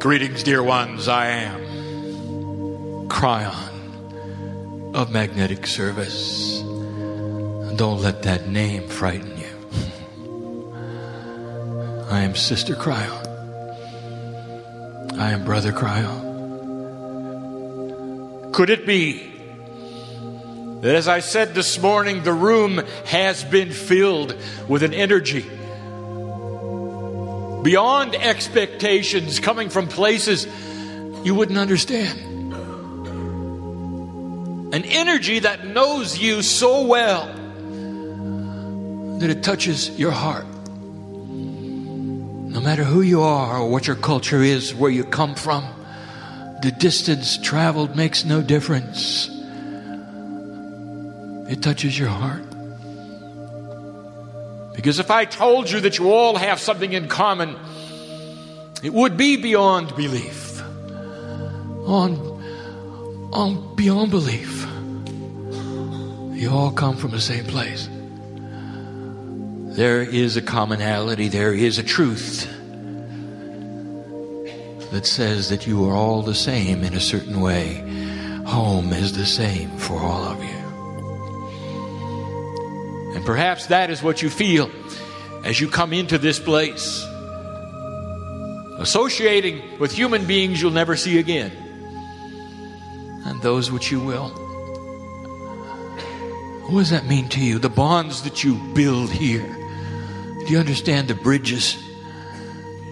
Greetings, dear ones. I am Kryon of Magnetic Service. Don't let that name frighten you. I am Sister Kryon. I am Brother Kryon. Could it be that, as I said this morning, the room has been filled with an energy beyond expectations coming from places you wouldn't understand? An energy that knows you so well that it touches your heart. No matter who you are or what your culture is, where you come from, the distance traveled makes no difference. It touches your heart. Because if I told you that you all have something in common, it would be beyond belief. On, on beyond belief. You all come from the same place. There is a commonality, there is a truth that says that you are all the same in a certain way. Home is the same for all of you. And perhaps that is what you feel as you come into this place, associating with human beings you'll never see again, and those which you will. What does that mean to you? The bonds that you build here. Do you understand the bridges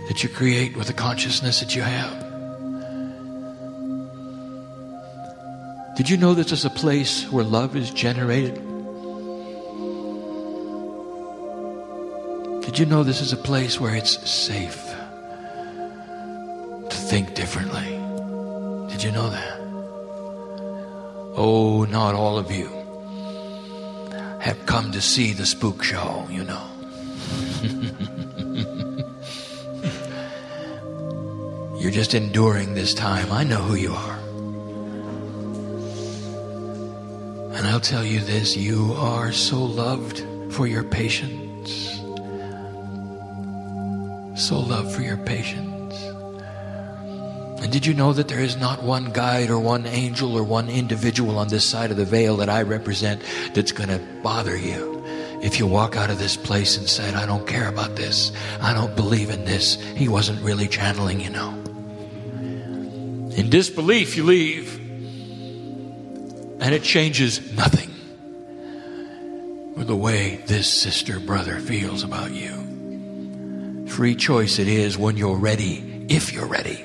that you create with the consciousness that you have? Did you know this is a place where love is generated? Did you know this is a place where it's safe to think differently? Did you know that? Oh, not all of you have come to see the spook show, you know. You're just enduring this time. I know who you are. And I'll tell you this you are so loved for your patience. So loved for your patience. And did you know that there is not one guide or one angel or one individual on this side of the veil that I represent that's going to bother you? If you walk out of this place and said, I don't care about this, I don't believe in this, he wasn't really channeling, you know. In disbelief, you leave, and it changes nothing with the way this sister brother feels about you. Free choice it is when you're ready, if you're ready.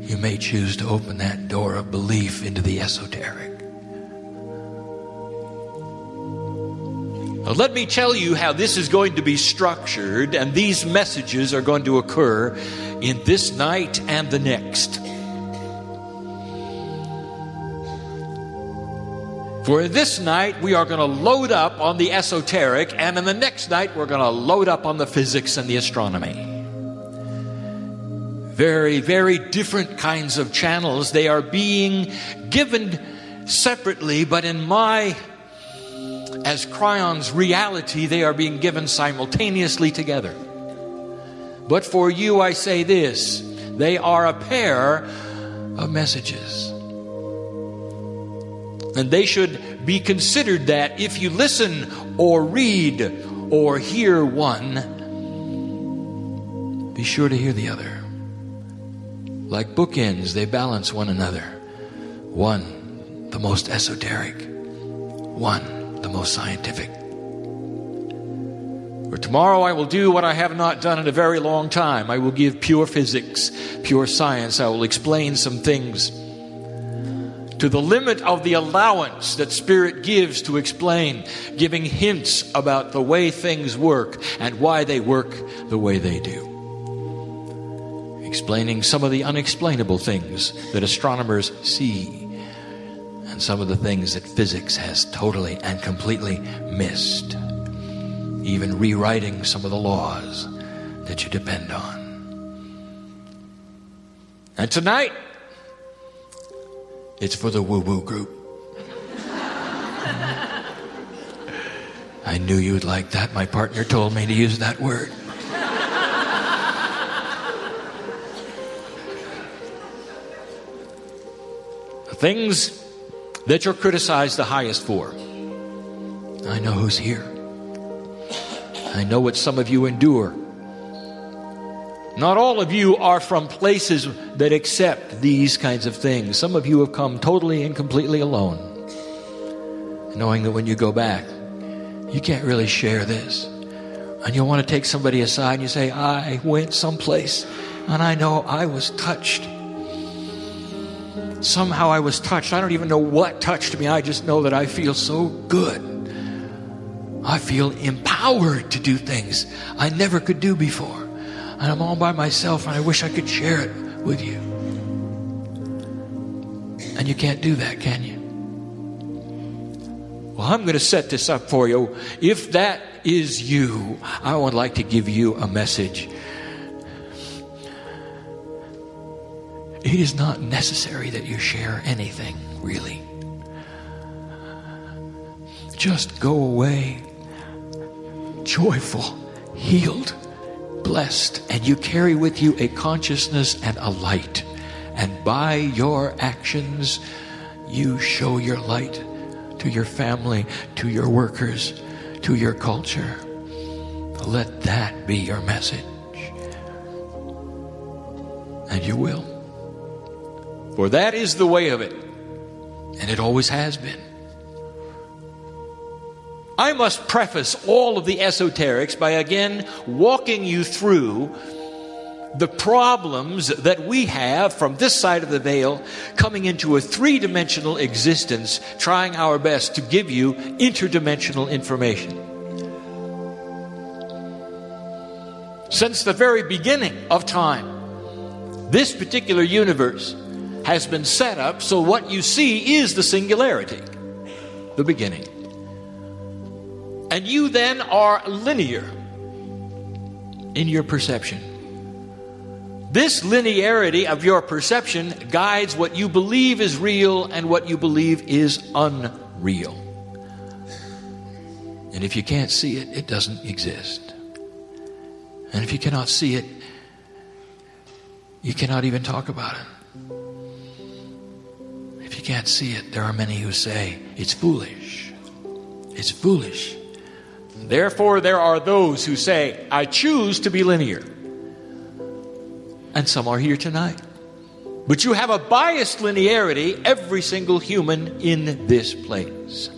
You may choose to open that door of belief into the esoteric. Now, let me tell you how this is going to be structured, and these messages are going to occur in this night and the next. For this night, we are going to load up on the esoteric, and in the next night, we're going to load up on the physics and the astronomy. Very, very different kinds of channels. They are being given separately, but in my, as Kryon's reality, they are being given simultaneously together. But for you, I say this they are a pair of messages. And they should be considered that if you listen or read or hear one, be sure to hear the other. Like bookends, they balance one another. One, the most esoteric, one, the most scientific. For tomorrow, I will do what I have not done in a very long time. I will give pure physics, pure science. I will explain some things to the limit of the allowance that Spirit gives to explain, giving hints about the way things work and why they work the way they do. Explaining some of the unexplainable things that astronomers see and some of the things that physics has totally and completely missed. Even rewriting some of the laws that you depend on. And tonight, it's for the woo woo group. I knew you'd like that. My partner told me to use that word. Things that you're criticized the highest for. I know who's here. I know what some of you endure not all of you are from places that accept these kinds of things. Some of you have come totally and completely alone, knowing that when you go back, you can't really share this. And you'll want to take somebody aside and you say, I went someplace and I know I was touched. Somehow I was touched. I don't even know what touched me. I just know that I feel so good. I feel empowered to do things I never could do before and I'm all by myself and I wish I could share it with you. And you can't do that, can you? Well, I'm going to set this up for you. If that is you, I would like to give you a message. It is not necessary that you share anything, really. Just go away joyful, healed blessed, and you carry with you a consciousness and a light. And by your actions, you show your light to your family, to your workers, to your culture. Let that be your message. And you will. For that is the way of it. And it always has been. I must preface all of the esoterics by again walking you through the problems that we have from this side of the veil coming into a three dimensional existence, trying our best to give you interdimensional information. Since the very beginning of time, this particular universe has been set up so what you see is the singularity, the beginning. And you then are linear in your perception. This linearity of your perception guides what you believe is real and what you believe is unreal. And if you can't see it, it doesn't exist. And if you cannot see it, you cannot even talk about it. If you can't see it, there are many who say, it's foolish. It's foolish. Therefore, there are those who say, I choose to be linear. And some are here tonight. But you have a biased linearity, every single human in this place.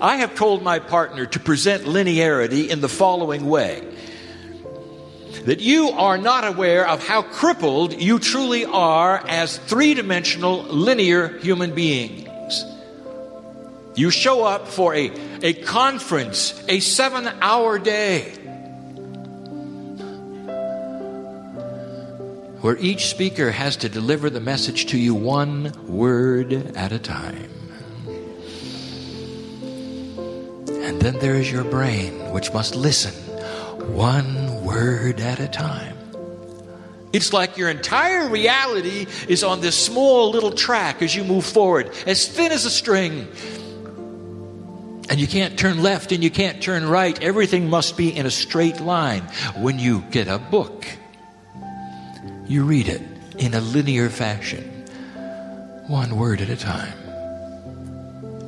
I have told my partner to present linearity in the following way that you are not aware of how crippled you truly are as three dimensional linear human beings. You show up for a, a conference, a seven hour day, where each speaker has to deliver the message to you one word at a time. And then there is your brain, which must listen one word at a time. It's like your entire reality is on this small little track as you move forward, as thin as a string. And you can't turn left and you can't turn right. Everything must be in a straight line. When you get a book, you read it in a linear fashion, one word at a time.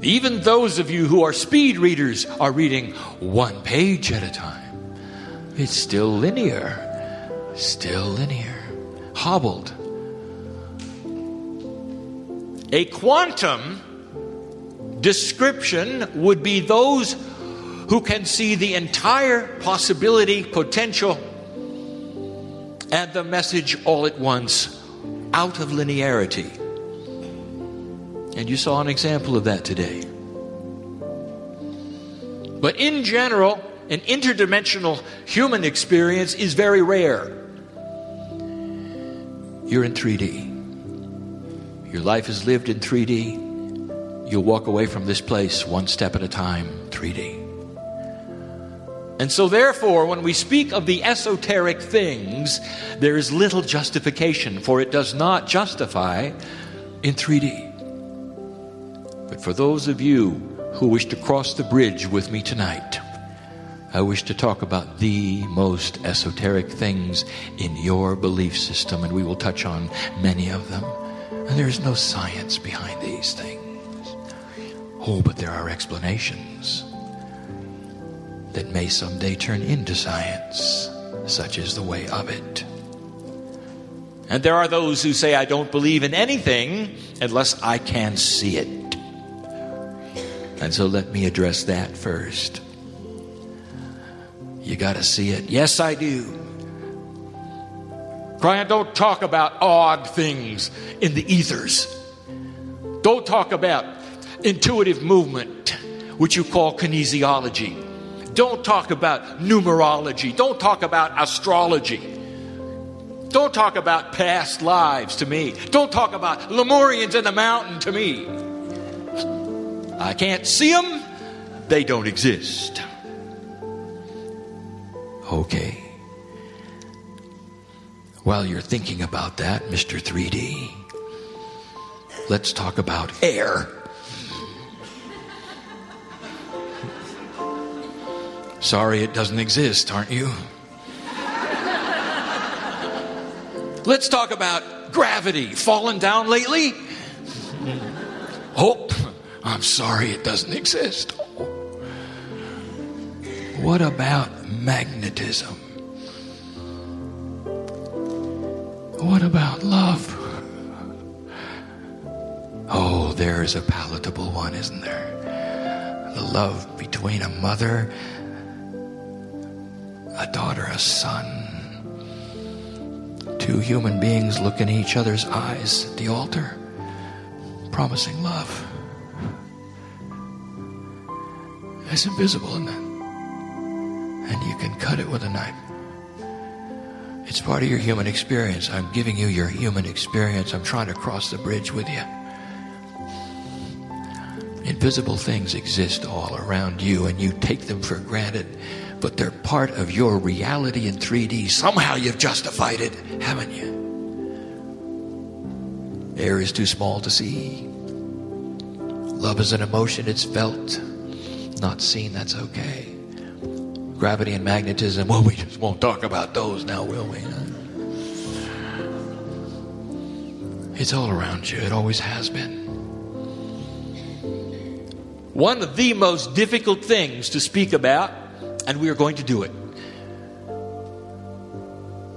Even those of you who are speed readers are reading one page at a time. It's still linear, still linear, hobbled. A quantum description would be those who can see the entire possibility, potential, and the message all at once out of linearity. And you saw an example of that today. But in general, an interdimensional human experience is very rare. You're in 3D. Your life is lived in 3D you'll walk away from this place one step at a time, 3D. And so, therefore, when we speak of the esoteric things, there is little justification, for it does not justify in 3D. But for those of you who wish to cross the bridge with me tonight, I wish to talk about the most esoteric things in your belief system, and we will touch on many of them. And there's no science behind these things. Oh, but there are explanations that may someday turn into science. Such is the way of it. And there are those who say, I don't believe in anything unless I can see it. And so let me address that first. You got to see it. Yes, I do. Kryon, don't talk about odd things in the ethers. Don't talk about intuitive movement, which you call kinesiology. Don't talk about numerology. Don't talk about astrology. Don't talk about past lives to me. Don't talk about Lemurians in the mountain to me. I can't see them, they don't exist. Okay. While you're thinking about that, Mr. 3D, let's talk about air. Sorry it doesn't exist, aren't you? Let's talk about gravity. Fallen down lately? Oh, I'm sorry it doesn't exist. What about magnetism? What about love? Oh, there is a palatable one, isn't there? The love between a mother, a daughter, a son Two human beings look in each other's eyes at the altar, promising love. It's invisible, isn't it? And you can cut it with a knife. It's part of your human experience. I'm giving you your human experience. I'm trying to cross the bridge with you. Invisible things exist all around you, and you take them for granted but they're part of your reality in 3D. Somehow you've justified it, haven't you? Air is too small to see. Love is an emotion, it's felt, not seen, that's okay. Gravity and magnetism, well, we just won't talk about those now, will we? It's all around you, it always has been. One of the most difficult things to speak about and we are going to do it.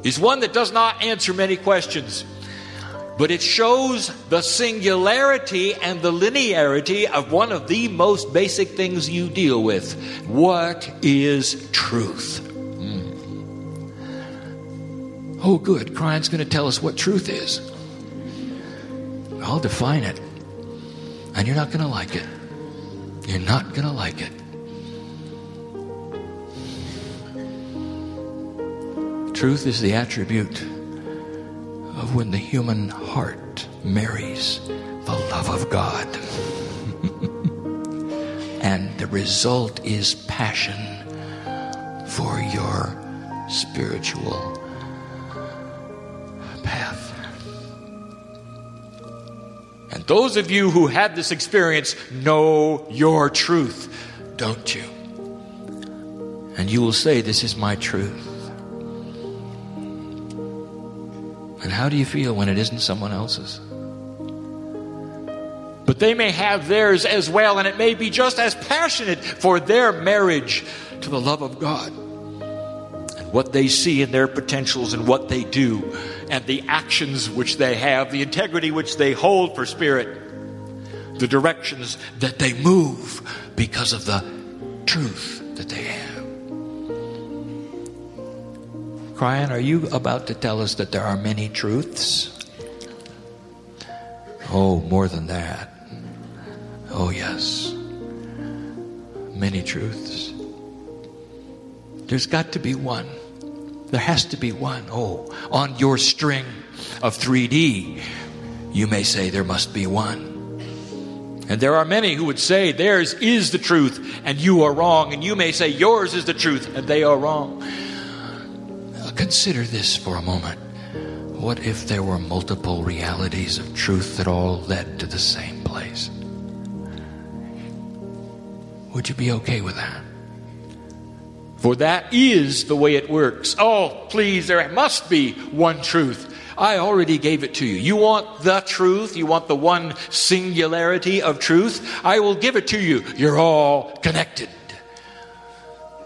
Is one that does not answer many questions, but it shows the singularity and the linearity of one of the most basic things you deal with. What is truth? Mm. Oh, good. Kryon's going to tell us what truth is. I'll define it. And you're not going to like it. You're not going to like it. Truth is the attribute of when the human heart marries the love of God. and the result is passion for your spiritual path. And those of you who had this experience know your truth, don't you? And you will say, This is my truth. And how do you feel when it isn't someone else's? But they may have theirs as well, and it may be just as passionate for their marriage to the love of God and what they see in their potentials and what they do, and the actions which they have, the integrity which they hold for spirit, the directions that they move because of the truth that they have. Kryon, are you about to tell us that there are many truths? Oh, more than that. Oh, yes. Many truths. There's got to be one. There has to be one. Oh, on your string of 3D, you may say there must be one. And there are many who would say theirs is the truth and you are wrong. And you may say yours is the truth and they are wrong. Consider this for a moment. What if there were multiple realities of truth that all led to the same place? Would you be okay with that? For that is the way it works. Oh, please, there must be one truth. I already gave it to you. You want the truth? You want the one singularity of truth? I will give it to you. You're all connected.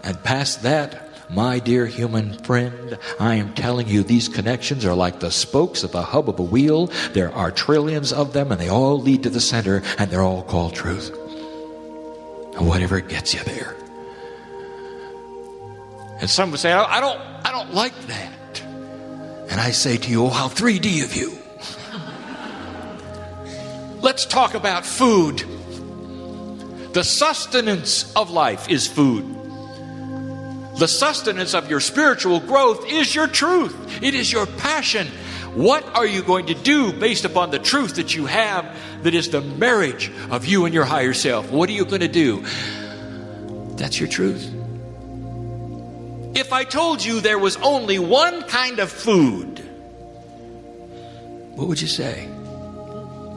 And past that, my dear human friend, I am telling you, these connections are like the spokes of the hub of a wheel. There are trillions of them, and they all lead to the center, and they're all called truth. And whatever gets you there. And some would say, I don't, I don't like that. And I say to you, oh, how 3D of you. Let's talk about food. The sustenance of life is food. The sustenance of your spiritual growth is your truth, it is your passion. What are you going to do based upon the truth that you have that is the marriage of you and your higher self? What are you going to do? That's your truth. If I told you there was only one kind of food, what would you say?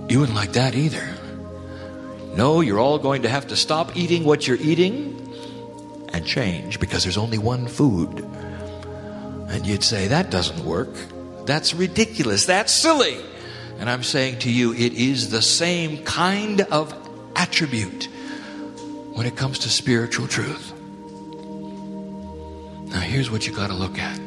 You wouldn't like that either. No, you're all going to have to stop eating what you're eating and change because there's only one food. And you'd say, that doesn't work. That's ridiculous. That's silly. And I'm saying to you, it is the same kind of attribute when it comes to spiritual truth. Now, here's what you got to look at.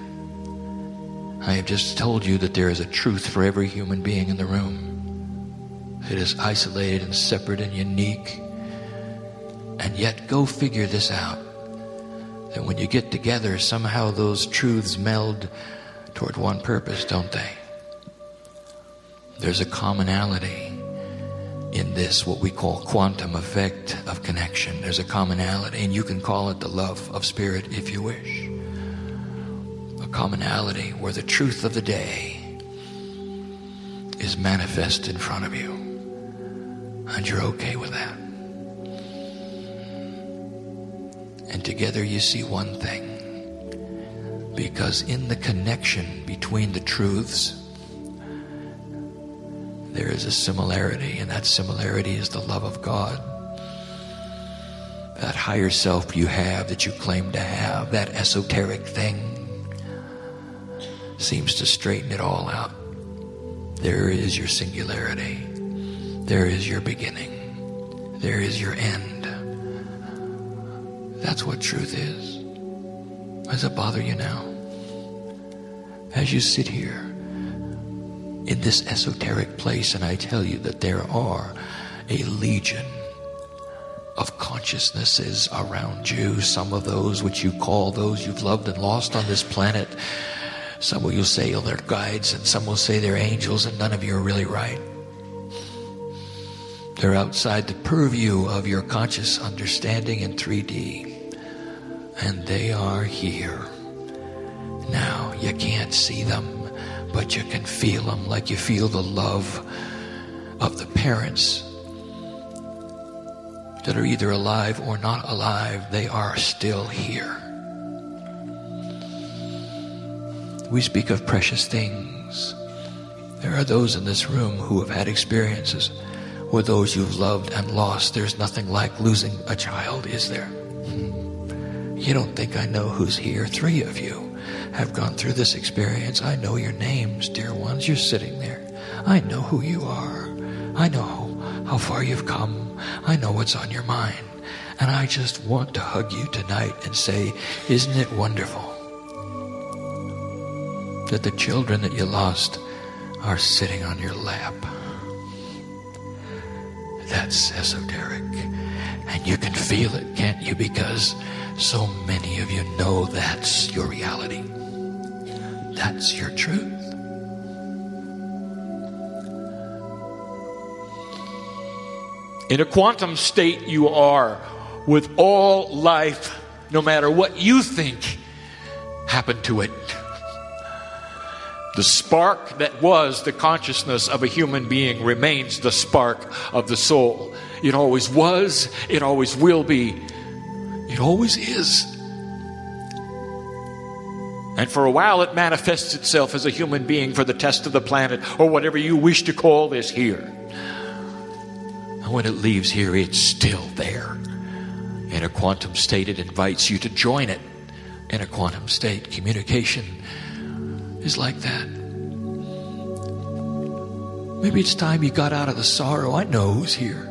I have just told you that there is a truth for every human being in the room. It is isolated and separate and unique. And yet, go figure this out that when you get together, somehow those truths meld toward one purpose, don't they? There's a commonality in this, what we call quantum effect of connection. There's a commonality, and you can call it the love of spirit if you wish. A commonality where the truth of the day is manifest in front of you, and you're okay with that. And together you see one thing. Because in the connection between the truths, there is a similarity, and that similarity is the love of God. That higher self you have that you claim to have, that esoteric thing, seems to straighten it all out. There is your singularity. There is your beginning. There is your end. That's what truth is. Does it bother you now? As you sit here in this esoteric place, and I tell you that there are a legion of consciousnesses around you, some of those which you call those you've loved and lost on this planet. Some will you say oh, they're guides, and some will say they're angels, and none of you are really right. They're outside the purview of your conscious understanding in 3D. And they are here. Now, you can't see them, but you can feel them like you feel the love of the parents that are either alive or not alive. They are still here. We speak of precious things. There are those in this room who have had experiences with those you've loved and lost. There's nothing like losing a child, is there? Hmm. You don't think I know who's here. Three of you have gone through this experience. I know your names, dear ones. You're sitting there. I know who you are. I know how far you've come. I know what's on your mind. And I just want to hug you tonight and say, Isn't it wonderful that the children that you lost are sitting on your lap? That's esoteric. And you can feel it, can't you? Because so many of you know that's your reality. That's your truth. In a quantum state, you are with all life, no matter what you think happened to it. The spark that was the consciousness of a human being remains the spark of the soul. It always was, it always will be, it always is. And for a while, it manifests itself as a human being for the test of the planet, or whatever you wish to call this here. And when it leaves here, it's still there. In a quantum state, it invites you to join it. In a quantum state, communication is like that. Maybe it's time you got out of the sorrow. I know who's here.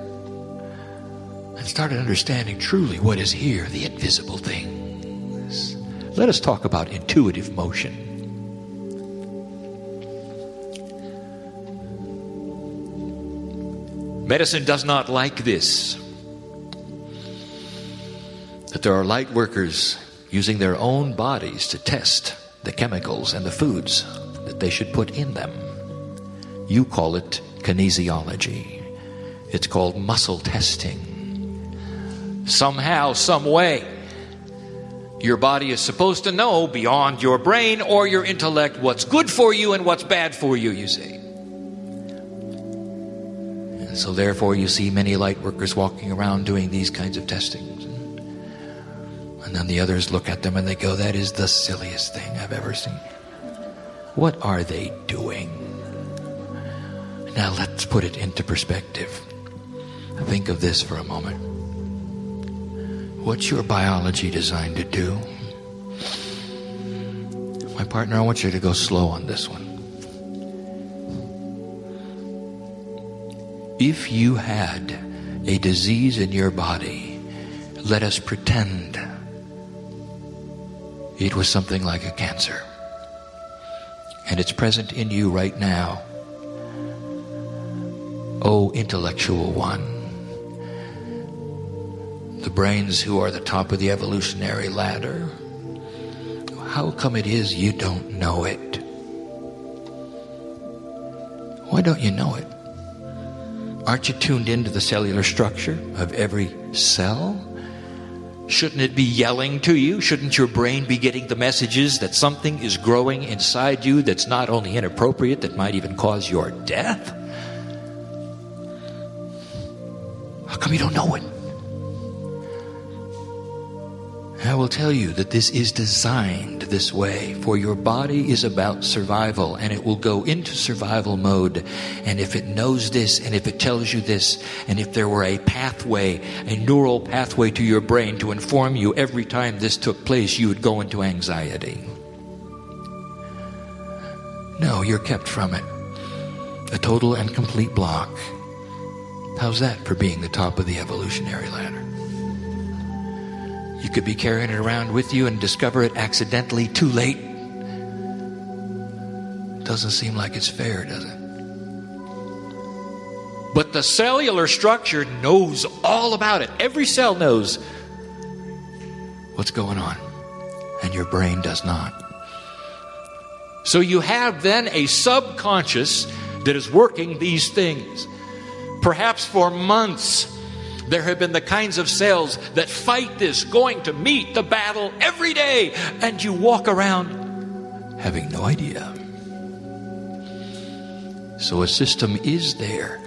And started understanding truly what is here, the invisible things. Let us talk about intuitive motion. Medicine does not like this. That there are light workers using their own bodies to test the chemicals and the foods that they should put in them. You call it kinesiology. It's called muscle testing. Somehow, some way, your body is supposed to know beyond your brain or your intellect what's good for you and what's bad for you, you see. And so, therefore, you see many light workers walking around doing these kinds of testings. And then the others look at them and they go, That is the silliest thing I've ever seen. What are they doing? Now let's put it into perspective. Think of this for a moment. What's your biology designed to do? My partner, I want you to go slow on this one. If you had a disease in your body, let us pretend it was something like a cancer. And it's present in you right now. O intellectual one, the brains who are the top of the evolutionary ladder, how come it is you don't know it? Why don't you know it? Aren't you tuned into the cellular structure of every cell? Shouldn't it be yelling to you? Shouldn't your brain be getting the messages that something is growing inside you that's not only inappropriate, that might even cause your death? How come you don't know it? I will tell you that this is designed this way, for your body is about survival and it will go into survival mode. And if it knows this and if it tells you this, and if there were a pathway, a neural pathway to your brain to inform you every time this took place, you would go into anxiety. No, you're kept from it. A total and complete block. How's that for being the top of the evolutionary ladder? You could be carrying it around with you and discover it accidentally too late. Doesn't seem like it's fair, does it? But the cellular structure knows all about it. Every cell knows what's going on, and your brain does not. So you have then a subconscious that is working these things perhaps for months. There have been the kinds of cells that fight this, going to meet the battle every day, and you walk around having no idea. So a system is there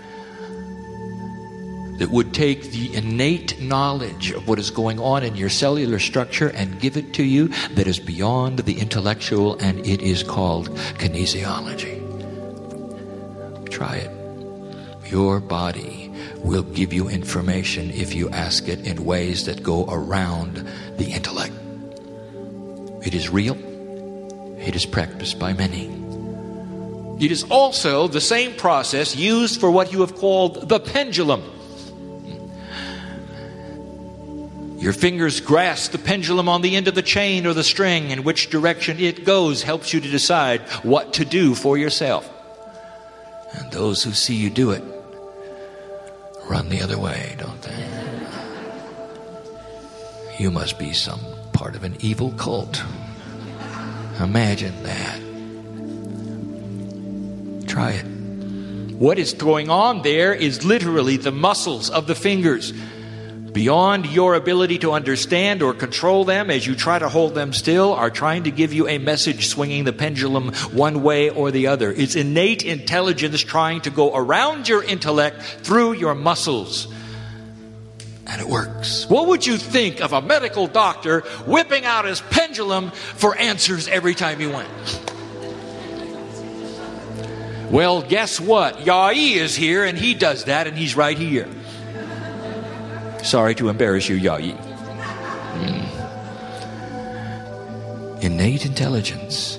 that would take the innate knowledge of what is going on in your cellular structure and give it to you that is beyond the intellectual, and it is called kinesiology. Try it. Your body will give you information if you ask it in ways that go around the intellect. It is real, it is practiced by many. It is also the same process used for what you have called the pendulum. Your fingers grasp the pendulum on the end of the chain or the string, and which direction it goes helps you to decide what to do for yourself. And those who see you do it run the other way, don't they? You must be some part of an evil cult. Imagine that. Try it. What is going on there is literally the muscles of the fingers beyond your ability to understand or control them as you try to hold them still are trying to give you a message swinging the pendulum one way or the other. It's innate intelligence trying to go around your intellect through your muscles. And it works. What would you think of a medical doctor whipping out his pendulum for answers every time he went? Well, guess what? Yai is here and he does that and he's right here. Sorry to embarrass you, Yai. Mm. Innate intelligence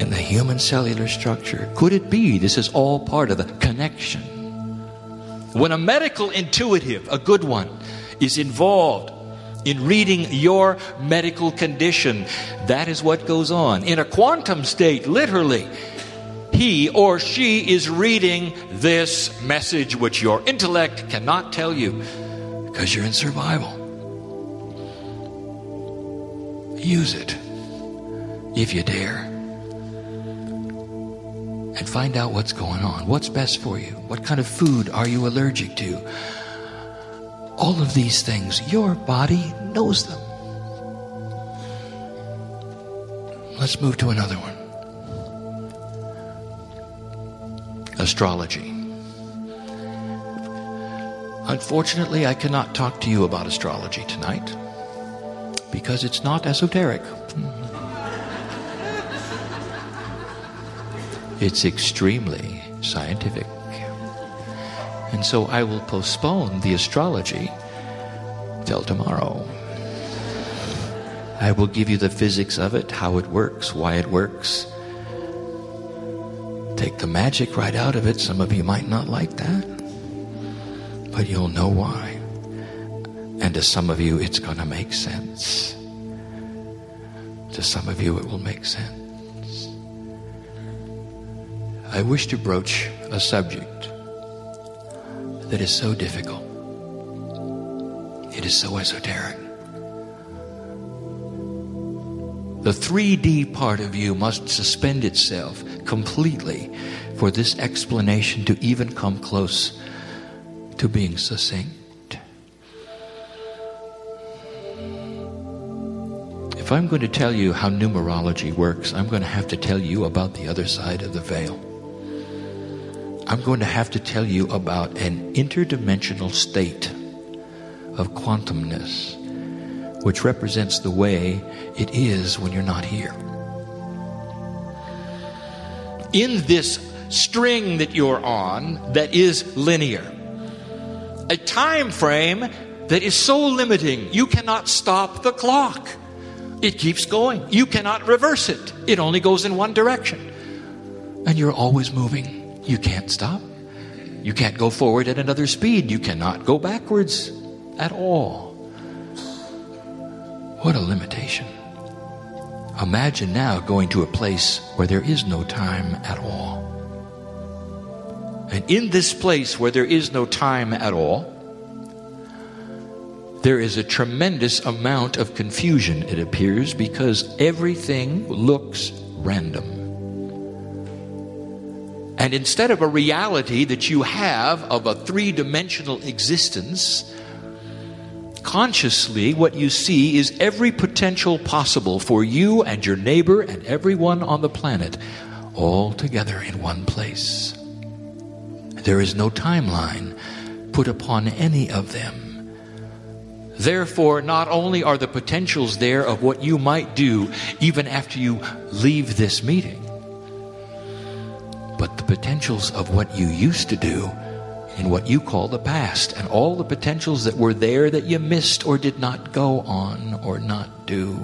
in the human cellular structure. Could it be this is all part of the connection? When a medical intuitive, a good one, is involved in reading your medical condition, that is what goes on. In a quantum state, literally, he or she is reading this message which your intellect cannot tell you because you're in survival. Use it if you dare and find out what's going on. What's best for you? What kind of food are you allergic to? All of these things, your body knows them. Let's move to another one astrology. Unfortunately, I cannot talk to you about astrology tonight because it's not esoteric. It's extremely scientific. And so I will postpone the astrology till tomorrow. I will give you the physics of it, how it works, why it works. Take the magic right out of it. Some of you might not like that, but you'll know why. And to some of you, it's going to make sense. To some of you, it will make sense. I wish to broach a subject that is so difficult. It is so esoteric. The 3D part of you must suspend itself completely for this explanation to even come close to being succinct. If I'm going to tell you how numerology works, I'm going to have to tell you about the other side of the veil. I'm going to have to tell you about an interdimensional state of quantumness, which represents the way it is when you're not here. In this string that you're on that is linear, a time frame that is so limiting, you cannot stop the clock. It keeps going. You cannot reverse it. It only goes in one direction. And you're always moving. You can't stop. You can't go forward at another speed. You cannot go backwards at all. What a limitation. Imagine now going to a place where there is no time at all. And in this place where there is no time at all, there is a tremendous amount of confusion, it appears, because everything looks random. And instead of a reality that you have of a three dimensional existence, consciously what you see is every potential possible for you and your neighbor and everyone on the planet all together in one place. There is no timeline put upon any of them. Therefore, not only are the potentials there of what you might do even after you leave this meeting, but the potentials of what you used to do in what you call the past, and all the potentials that were there that you missed or did not go on or not do.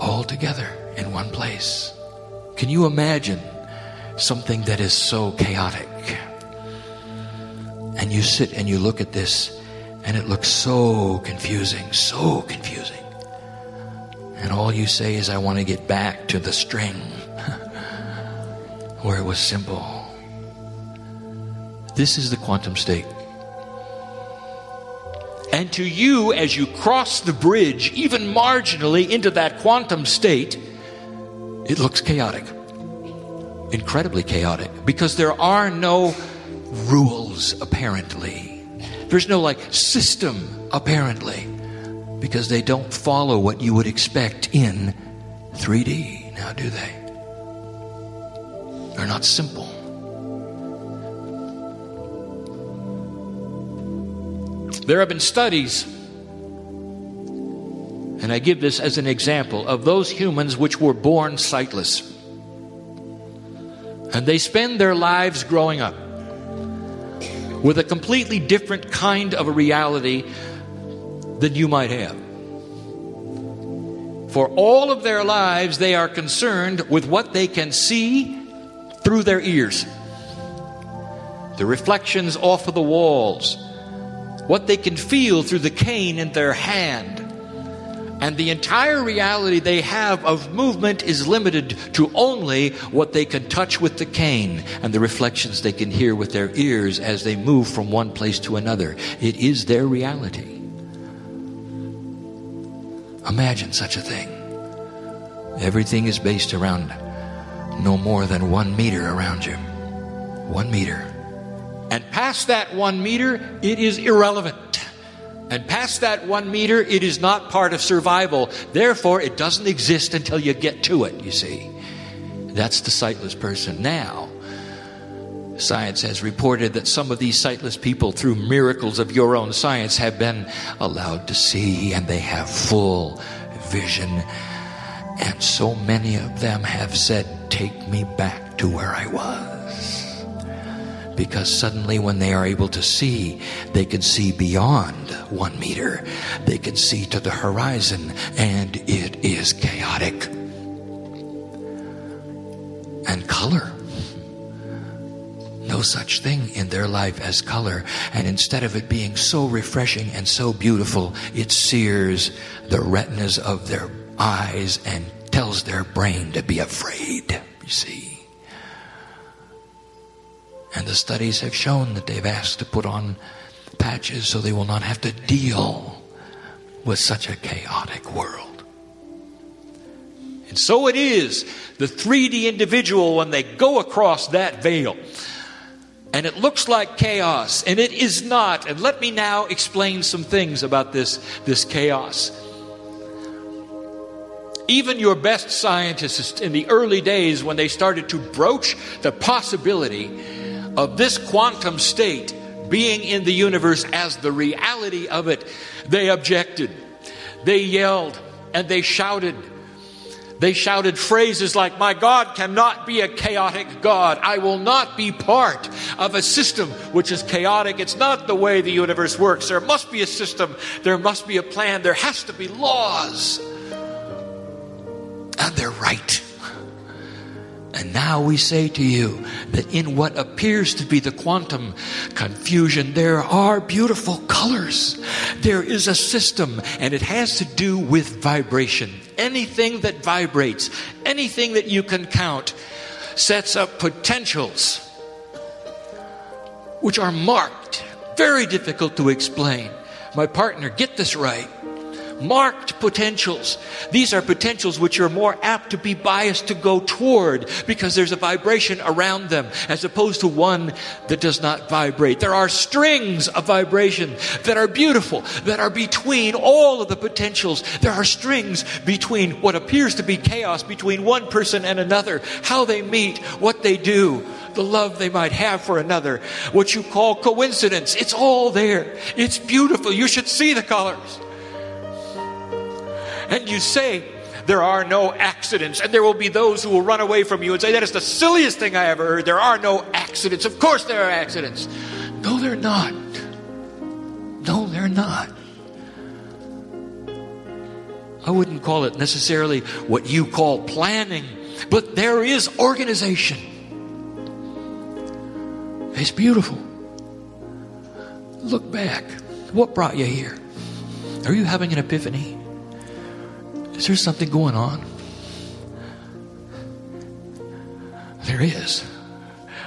All together in one place. Can you imagine something that is so chaotic? And you sit and you look at this, and it looks so confusing, so confusing. And all you say is, I want to get back to the string where it was simple. This is the quantum state. And to you, as you cross the bridge, even marginally into that quantum state, it looks chaotic. Incredibly chaotic. Because there are no rules, apparently. There's no like system, apparently because they don't follow what you would expect in 3D. Now, do they? They're not simple. There have been studies, and I give this as an example, of those humans which were born sightless. And they spend their lives growing up with a completely different kind of a reality than you might have. For all of their lives, they are concerned with what they can see through their ears, the reflections off of the walls, what they can feel through the cane in their hand. And the entire reality they have of movement is limited to only what they can touch with the cane and the reflections they can hear with their ears as they move from one place to another. It is their reality. Imagine such a thing. Everything is based around no more than one meter around you. One meter. And past that one meter, it is irrelevant. And past that one meter, it is not part of survival. Therefore, it doesn't exist until you get to it, you see. That's the sightless person. Now, science has reported that some of these sightless people, through miracles of your own science, have been allowed to see and they have full vision. And so many of them have said, Take me back to where I was because suddenly when they are able to see, they can see beyond one meter. They can see to the horizon, and it is chaotic. And color. No such thing in their life as color. And instead of it being so refreshing and so beautiful, it sears the retinas of their eyes and tells their brain to be afraid, you see. And the studies have shown that they've asked to put on patches so they will not have to deal with such a chaotic world. And so it is the 3D individual when they go across that veil. And it looks like chaos, and it is not. And let me now explain some things about this, this chaos. Even your best scientists in the early days, when they started to broach the possibility of this quantum state being in the universe as the reality of it, they objected. They yelled and they shouted. They shouted phrases like, My God cannot be a chaotic God. I will not be part of a system which is chaotic. It's not the way the universe works. There must be a system, there must be a plan, there has to be laws. And they're right. And now we say to you that in what appears to be the quantum confusion, there are beautiful colors. There is a system, and it has to do with vibration. Anything that vibrates, anything that you can count, sets up potentials which are marked, very difficult to explain. My partner, get this right marked potentials. These are potentials which are more apt to be biased to go toward because there's a vibration around them as opposed to one that does not vibrate. There are strings of vibration that are beautiful, that are between all of the potentials. There are strings between what appears to be chaos between one person and another, how they meet, what they do the love they might have for another, what you call coincidence. It's all there. It's beautiful. You should see the colors and you say, there are no accidents, and there will be those who will run away from you and say, That is the silliest thing I ever heard. There are no accidents. Of course, there are accidents. No, they're not. No, they're not. I wouldn't call it necessarily what you call planning, but there is organization. It's beautiful. Look back. What brought you here? Are you having an epiphany? Is there something going on? There is.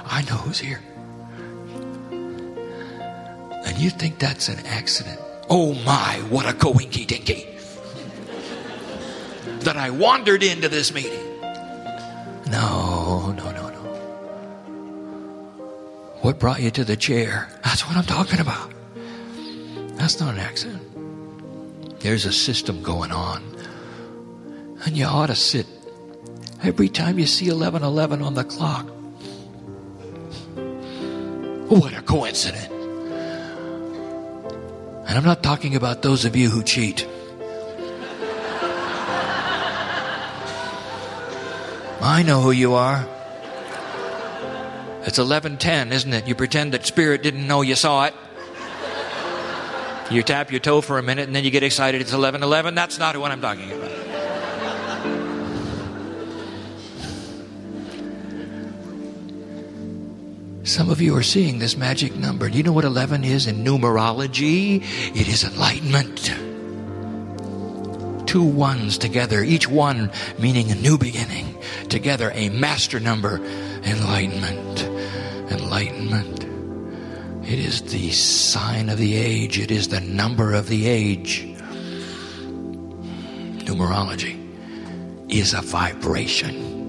I know who's here. And you think that's an accident. Oh my, what a coinky dinky. that I wandered into this meeting. No, no, no, no. What brought you to the chair? That's what I'm talking about. That's not an accident. There's a system going on. And you ought to sit every time you see 1111 on the clock. What a coincidence. And I'm not talking about those of you who cheat. I know who you are. It's 11:10, isn't it? You pretend that spirit didn't know you saw it. You tap your toe for a minute and then you get excited it's 11:11. That's not what I'm talking about. Some of you are seeing this magic number. Do you know what 11 is in numerology? It is enlightenment. Two ones together, each one meaning a new beginning. Together, a master number, enlightenment. Enlightenment. It is the sign of the age, it is the number of the age. Numerology is a vibration.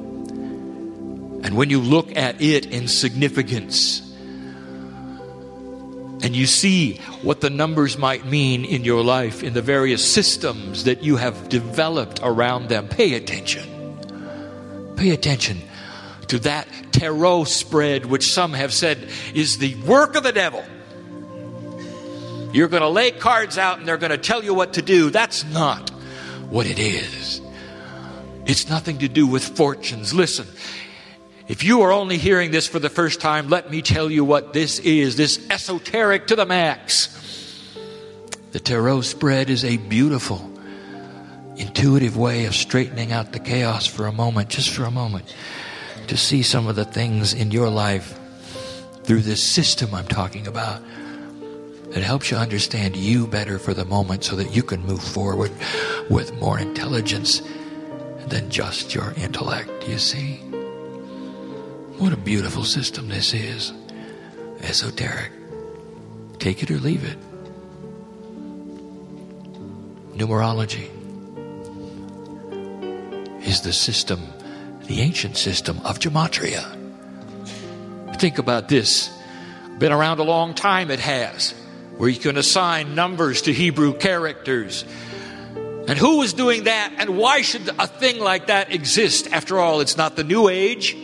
And when you look at it in significance, and you see what the numbers might mean in your life, in the various systems that you have developed around them, pay attention. Pay attention to that tarot spread, which some have said is the work of the devil. You're going to lay cards out and they're going to tell you what to do. That's not what it is. It's nothing to do with fortunes. Listen, if you are only hearing this for the first time, let me tell you what this is this esoteric to the max. The tarot spread is a beautiful, intuitive way of straightening out the chaos for a moment, just for a moment, to see some of the things in your life through this system I'm talking about. It helps you understand you better for the moment so that you can move forward with more intelligence than just your intellect, you see? What a beautiful system this is. Esoteric. Take it or leave it. Numerology is the system, the ancient system of gematria. Think about this. Been around a long time, it has, where you can assign numbers to Hebrew characters. And who was doing that, and why should a thing like that exist? After all, it's not the New Age.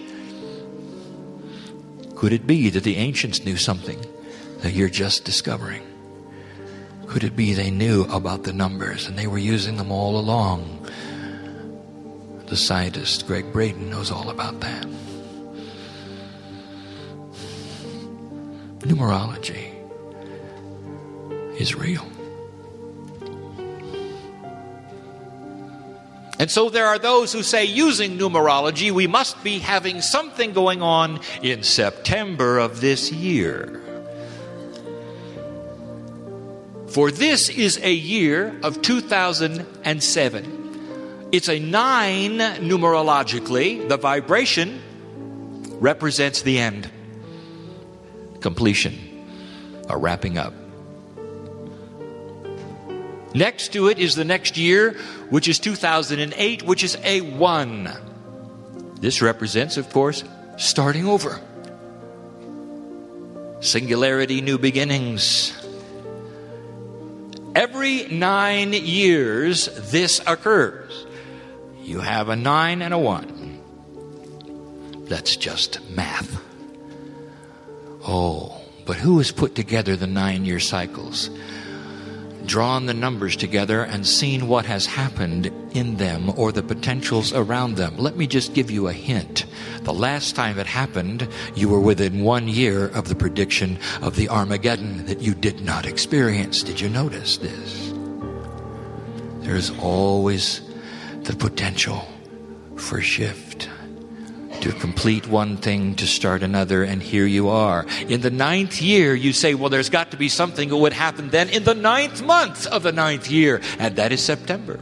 Could it be that the ancients knew something that you're just discovering? Could it be they knew about the numbers and they were using them all along? The scientist Gregg Braden knows all about that. Numerology is real. And so there are those who say, using numerology, we must be having something going on in September of this year. For this is a year of 2007. It's a nine numerologically. The vibration represents the end, completion, a wrapping up. Next to it is the next year, which is 2008, which is a one. This represents, of course, starting over. Singularity, new beginnings. Every nine years, this occurs. You have a nine and a one. That's just math. Oh, but who has put together the nine year cycles? Drawn the numbers together and seen what has happened in them or the potentials around them. Let me just give you a hint. The last time it happened, you were within one year of the prediction of the Armageddon that you did not experience. Did you notice this? There is always the potential for shift to complete one thing to start another, and here you are. In the ninth year, you say, well, there's got to be something that would happen then in the ninth month of the ninth year, and that is September.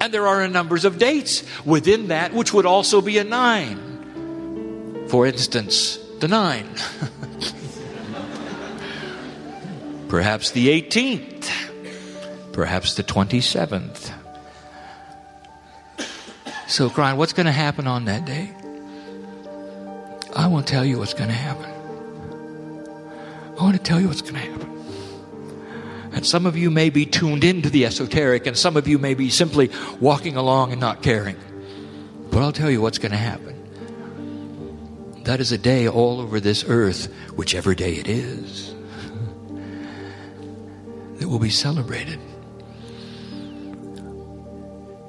And there are a numbers of dates within that, which would also be a nine. For instance, the nine. Perhaps the 18th. Perhaps the 27th so, Kryon, what's going to happen on that day? I want to tell you what's going to happen. I want to tell you what's going to happen. And some of you may be tuned into the esoteric, and some of you may be simply walking along and not caring. But I'll tell you what's going to happen. That is a day all over this earth, whichever day it is, that will be celebrated.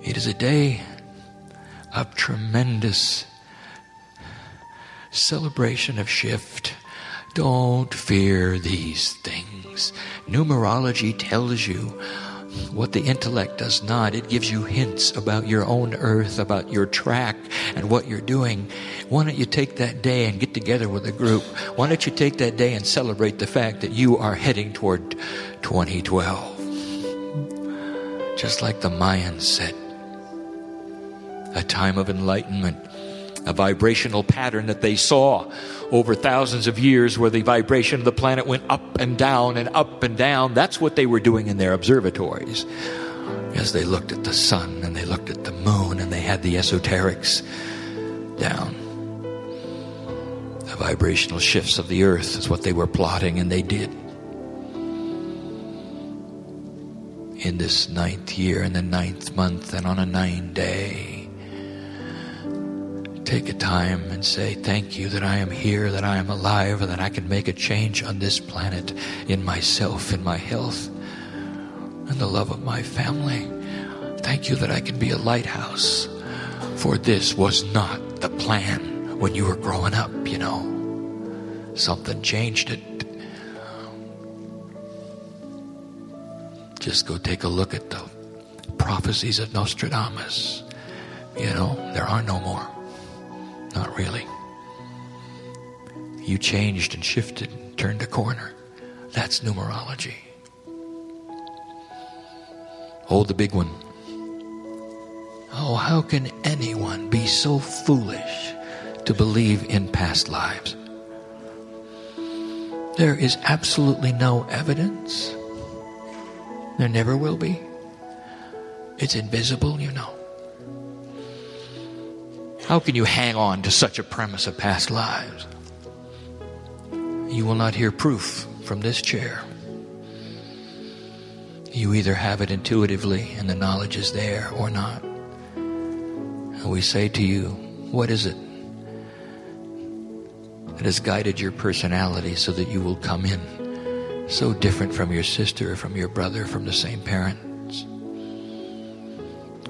It is a day of tremendous celebration of shift. Don't fear these things. Numerology tells you what the intellect does not. It gives you hints about your own earth, about your track, and what you're doing. Why don't you take that day and get together with a group? Why don't you take that day and celebrate the fact that you are heading toward 2012? Just like the Mayans said, a time of enlightenment, a vibrational pattern that they saw over thousands of years where the vibration of the planet went up and down and up and down. That's what they were doing in their observatories. As they looked at the sun and they looked at the moon and they had the esoterics down. The vibrational shifts of the earth is what they were plotting, and they did. In this ninth year, in the ninth month, and on a nine day take a time and say, Thank you that I am here, that I am alive, and that I can make a change on this planet in myself, in my health, and the love of my family. Thank you that I can be a lighthouse. For this was not the plan when you were growing up, you know. Something changed it. Just go take a look at the prophecies of Nostradamus. You know, there are no more. Not really. You changed and shifted and turned a corner. That's numerology. Hold the big one. Oh, how can anyone be so foolish to believe in past lives? There is absolutely no evidence. There never will be. It's invisible, you know. How can you hang on to such a premise of past lives? You will not hear proof from this chair. You either have it intuitively and the knowledge is there or not. And we say to you, what is it that has guided your personality so that you will come in so different from your sister from your brother from the same parent?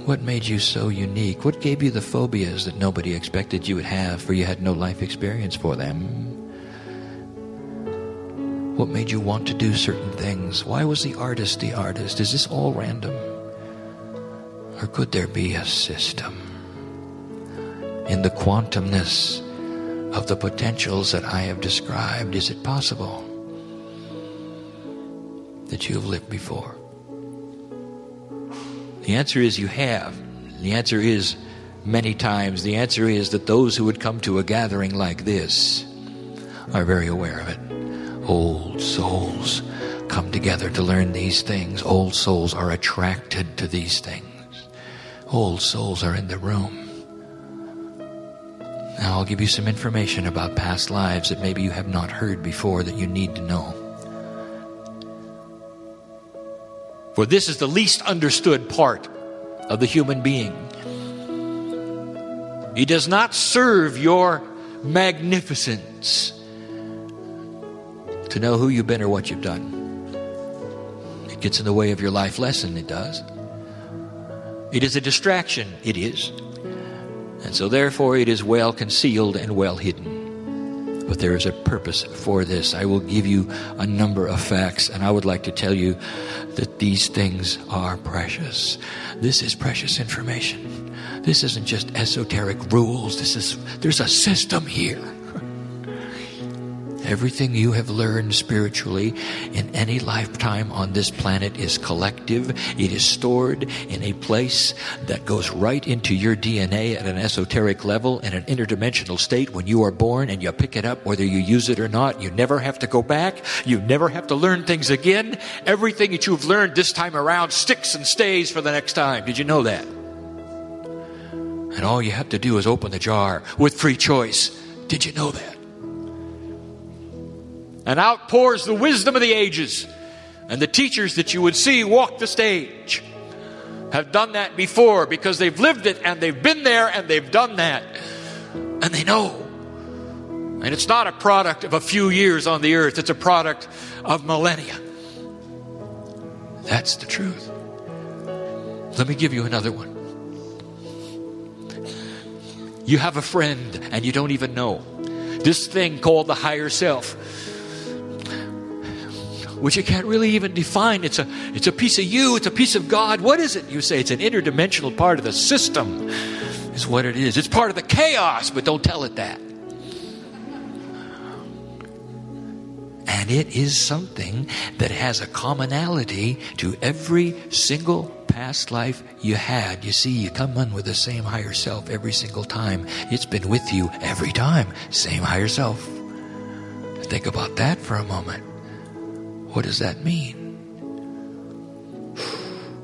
What made you so unique? What gave you the phobias that nobody expected you would have, for you had no life experience for them? What made you want to do certain things? Why was the artist the artist? Is this all random? Or could there be a system in the quantumness of the potentials that I have described? Is it possible that you have lived before? The answer is you have. The answer is many times. The answer is that those who would come to a gathering like this are very aware of it. Old souls come together to learn these things. Old souls are attracted to these things. Old souls are in the room. Now, I'll give you some information about past lives that maybe you have not heard before that you need to know. For this is the least understood part of the human being. He does not serve your magnificence to know who you've been or what you've done. It gets in the way of your life lesson, it does. It is a distraction, it is. And so, therefore, it is well concealed and well hidden. But there is a purpose for this. I will give you a number of facts, and I would like to tell you that these things are precious. This is precious information. This isn't just esoteric rules. This is there's a system here. Everything you have learned spiritually in any lifetime on this planet is collective. It is stored in a place that goes right into your DNA at an esoteric level in an interdimensional state when you are born and you pick it up whether you use it or not. You never have to go back. You never have to learn things again. Everything that you've learned this time around sticks and stays for the next time. Did you know that? And all you have to do is open the jar with free choice. Did you know that? And outpours the wisdom of the ages. And the teachers that you would see walk the stage have done that before because they've lived it and they've been there and they've done that. And they know. And it's not a product of a few years on the earth, it's a product of millennia. That's the truth. Let me give you another one. You have a friend and you don't even know. This thing called the higher self which you can't really even define. It's a, it's a piece of you, it's a piece of God. What is it? You say it's an interdimensional part of the system, is what it is. It's part of the chaos, but don't tell it that. And it is something that has a commonality to every single past life you had. You see, you come in with the same higher self every single time. It's been with you every time. Same higher self. Think about that for a moment. What does that mean?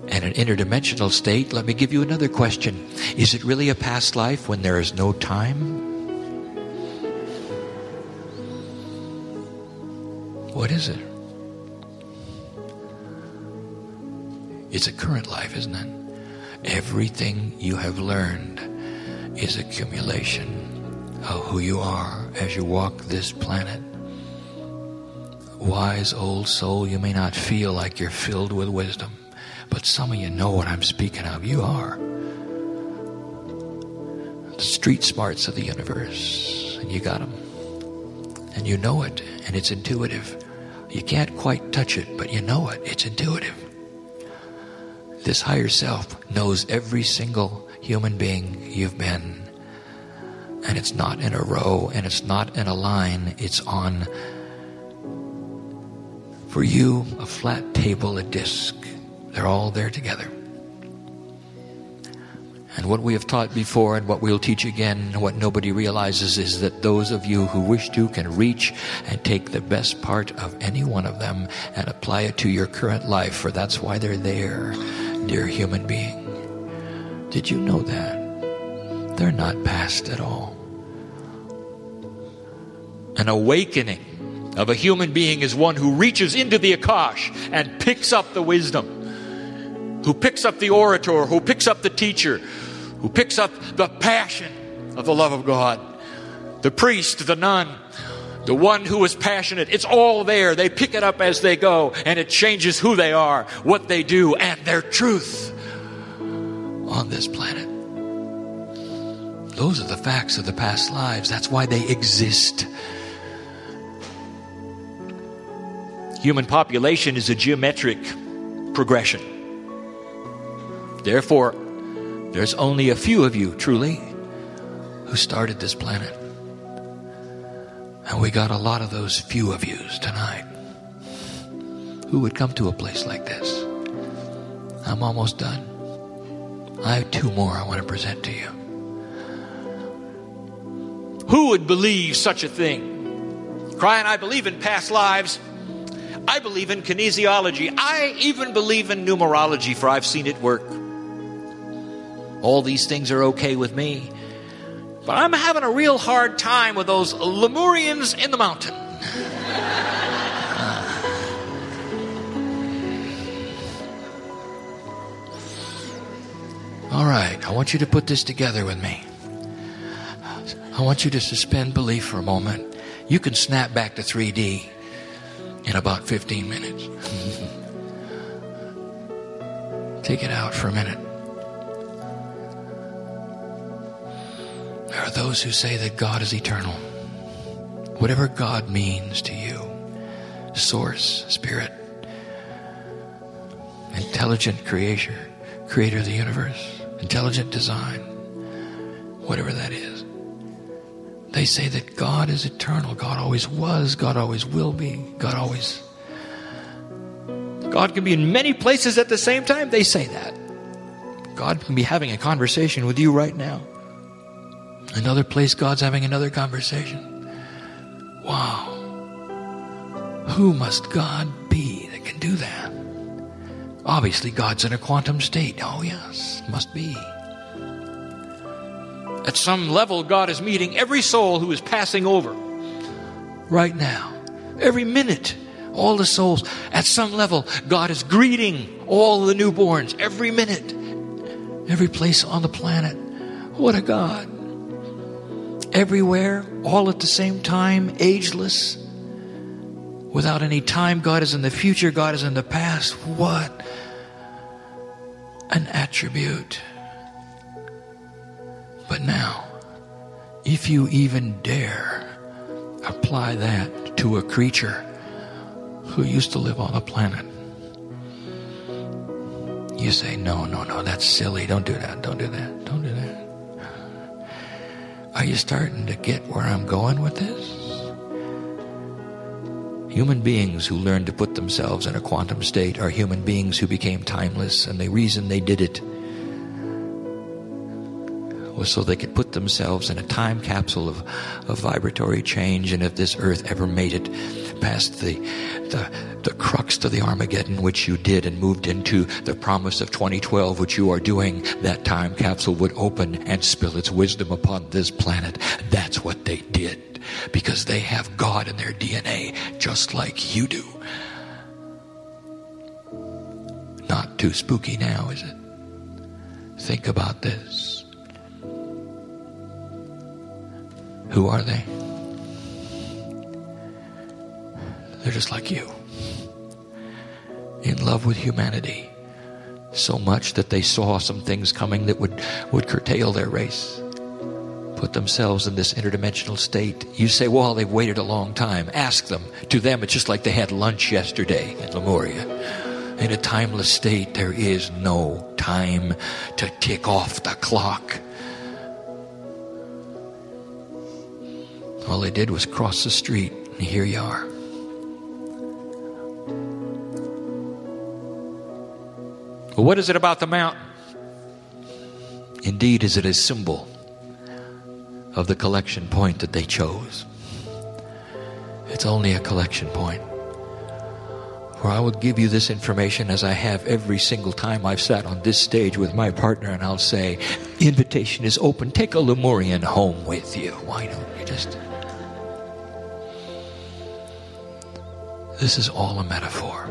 And an interdimensional state, let me give you another question. Is it really a past life when there is no time? What is it? It's a current life, isn't it? Everything you have learned is accumulation of who you are as you walk this planet. Wise old soul, you may not feel like you're filled with wisdom, but some of you know what I'm speaking of. You are. The street smarts of the universe, and you got them. And you know it, and it's intuitive. You can't quite touch it, but you know it. It's intuitive. This higher self knows every single human being you've been. And it's not in a row and it's not in a line. It's on, for you, a flat table, a disc. They're all there together. And what we have taught before and what we'll teach again, what nobody realizes is that those of you who wish to can reach and take the best part of any one of them and apply it to your current life, for that's why they're there, dear human being. Did you know that? They're not past at all. An awakening of a human being is one who reaches into the Akash and picks up the wisdom who picks up the orator, who picks up the teacher, who picks up the passion of the love of God. The priest, the nun, the one who is passionate. It's all there. They pick it up as they go, and it changes who they are, what they do, and their truth on this planet. Those are the facts of the past lives. That's why they exist. Human population is a geometric progression. Therefore, there's only a few of you, truly, who started this planet. And we got a lot of those few of yous tonight. Who would come to a place like this? I'm almost done. I have two more I want to present to you. Who would believe such a thing? Kryon, I believe in past lives. I believe in kinesiology. I even believe in numerology, for I've seen it work. All these things are okay with me. But I'm having a real hard time with those Lemurians in the mountain. All right, I want you to put this together with me. I want you to suspend belief for a moment. You can snap back to 3D in about 15 minutes. Take it out for a minute. There are those who say that God is eternal. Whatever God means to you, source, spirit, intelligent creator, creator of the universe, intelligent design, whatever that is. They say that God is eternal. God always was. God always will be. God always. God can be in many places at the same time. They say that. God can be having a conversation with you right now. Another place, God's having another conversation. Wow. Who must God be that can do that? Obviously, God's in a quantum state. Oh, yes, must be. At some level, God is meeting every soul who is passing over right now. Every minute, all the souls. At some level, God is greeting all the newborns every minute, every place on the planet. What a God everywhere, all at the same time, ageless, without any time. God is in the future, God is in the past. What an attribute. But now, if you even dare apply that to a creature who used to live on a planet. You say, no, no, no, that's silly. Don't do that. Don't do that. Don't do that. Are you starting to get where I'm going with this? Human beings who learned to put themselves in a quantum state are human beings who became timeless, and the reason they did it was so they could put themselves in a time capsule of, of vibratory change, and if this earth ever made it past the, the, the crux to the Armageddon, which you did, and moved into the promise of 2012, which you are doing, that time capsule would open and spill its wisdom upon this planet. That's what they did because they have God in their DNA just like you do. Not too spooky now, is it? Think about this. Who are they? They're just like you. In love with humanity. So much that they saw some things coming that would, would curtail their race put themselves in this interdimensional state. You say, well, they've waited a long time. Ask them. To them, it's just like they had lunch yesterday in Lemuria. In a timeless state, there is no time to tick off the clock. All they did was cross the street, and here you are. Well, what is it about the mountain? Indeed, is it a symbol of the collection point that they chose. It's only a collection point. For I will give you this information as I have every single time I've sat on this stage with my partner, and I'll say, Invitation is open. Take a Lemurian home with you. Why don't you just. This is all a metaphor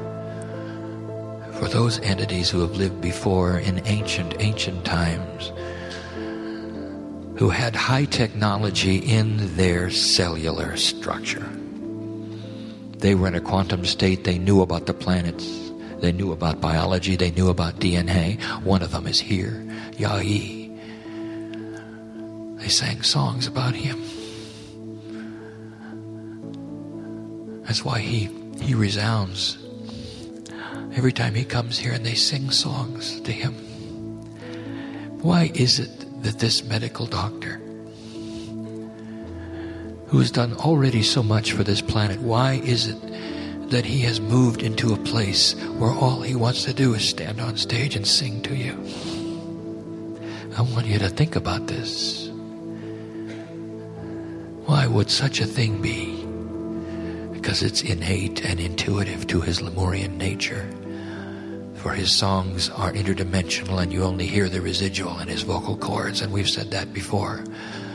for those entities who have lived before in ancient, ancient times who had high technology in their cellular structure. They were in a quantum state. They knew about the planets. They knew about biology. They knew about DNA. One of them is here, Yawee. They sang songs about him. That's why he, he resounds every time he comes here and they sing songs to him. Why is it that this medical doctor, who has done already so much for this planet, why is it that he has moved into a place where all he wants to do is stand on stage and sing to you? I want you to think about this. Why would such a thing be? Because it's innate and intuitive to his Lemurian nature for his songs are interdimensional and you only hear the residual in his vocal cords. And we've said that before.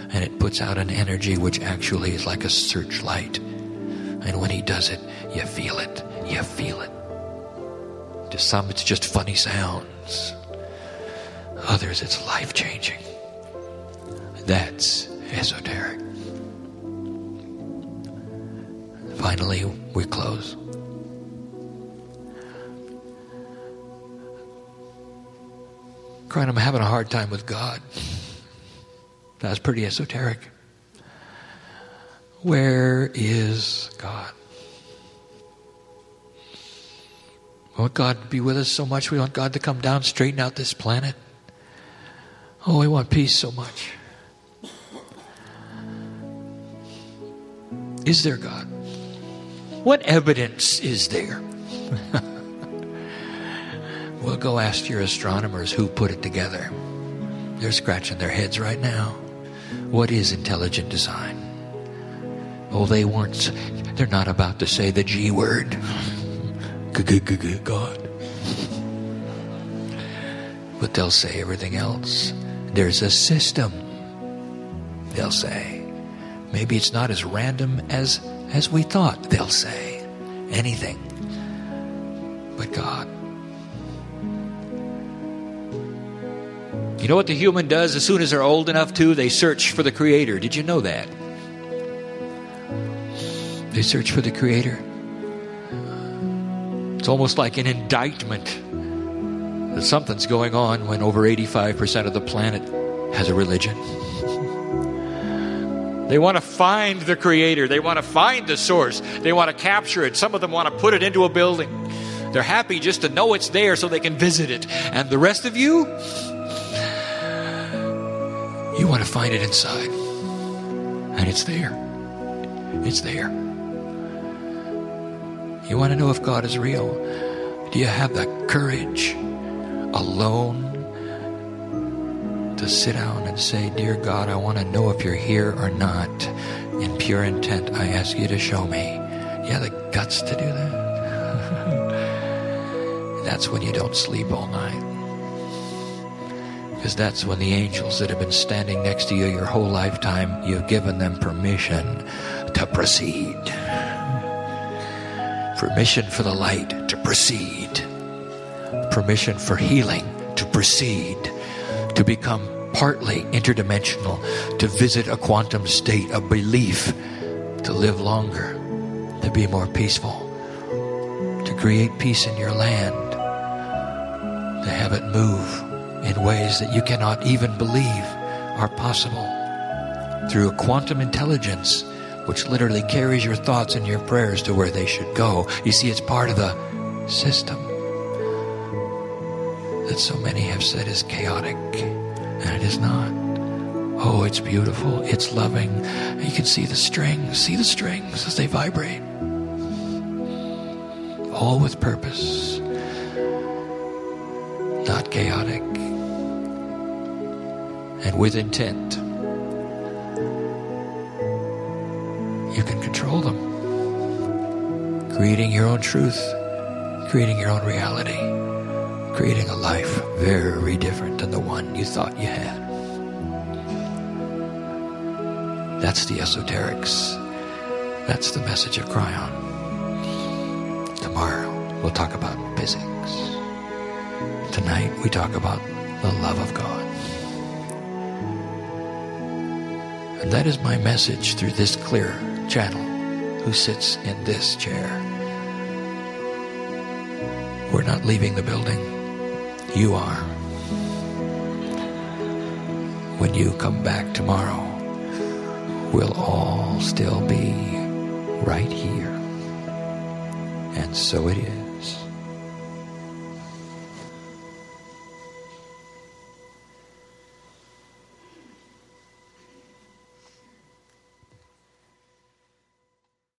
And it puts out an energy which actually is like a searchlight. And when he does it, you feel it. You feel it. To some, it's just funny sounds. Others, it's life changing. That's esoteric. Finally, we close. Kryon, I'm having a hard time with God. That's pretty esoteric. Where is God? We want God to be with us so much. We want God to come down, straighten out this planet. Oh, we want peace so much. Is there God? What evidence is there? Well, go ask your astronomers who put it together. They're scratching their heads right now. What is intelligent design? Oh, they weren't, they're not about to say the G word. God. But they'll say everything else. There's a system, they'll say. Maybe it's not as random as, as we thought, they'll say. Anything but God. You know what the human does as soon as they're old enough to? They search for the Creator. Did you know that? They search for the Creator. It's almost like an indictment that something's going on when over 85% of the planet has a religion. They want to find the creator. They want to find the source. They want to capture it. Some of them want to put it into a building. They're happy just to know it's there so they can visit it. And the rest of you, you want to find it inside. And it's there. It's there. You want to know if God is real? Do you have the courage alone to sit down and say, Dear God, I want to know if you're here or not. In pure intent, I ask you to show me. You have the guts to do that? that's when you don't sleep all night. Because that's when the angels that have been standing next to you your whole lifetime, you've given them permission to proceed. Permission for the light to proceed. Permission for healing to proceed. To become partly interdimensional. To visit a quantum state of belief. To live longer. To be more peaceful. To create peace in your land. To have it move in ways that you cannot even believe are possible. Through a quantum intelligence which literally carries your thoughts and your prayers to where they should go. You see, it's part of the system that so many have said is chaotic, and it is not. Oh, it's beautiful, it's loving. You can see the strings, see the strings as they vibrate. All with purpose, not chaotic, and with intent. you can control them. Creating your own truth, creating your own reality, creating a life very different than the one you thought you had. That's the esoterics. That's the message of Kryon. Tomorrow, we'll talk about physics. Tonight, we talk about the love of God. And that is my message through this clear channel who sits in this chair. We're not leaving the building. You are. When you come back tomorrow, we'll all still be right here. And so it is.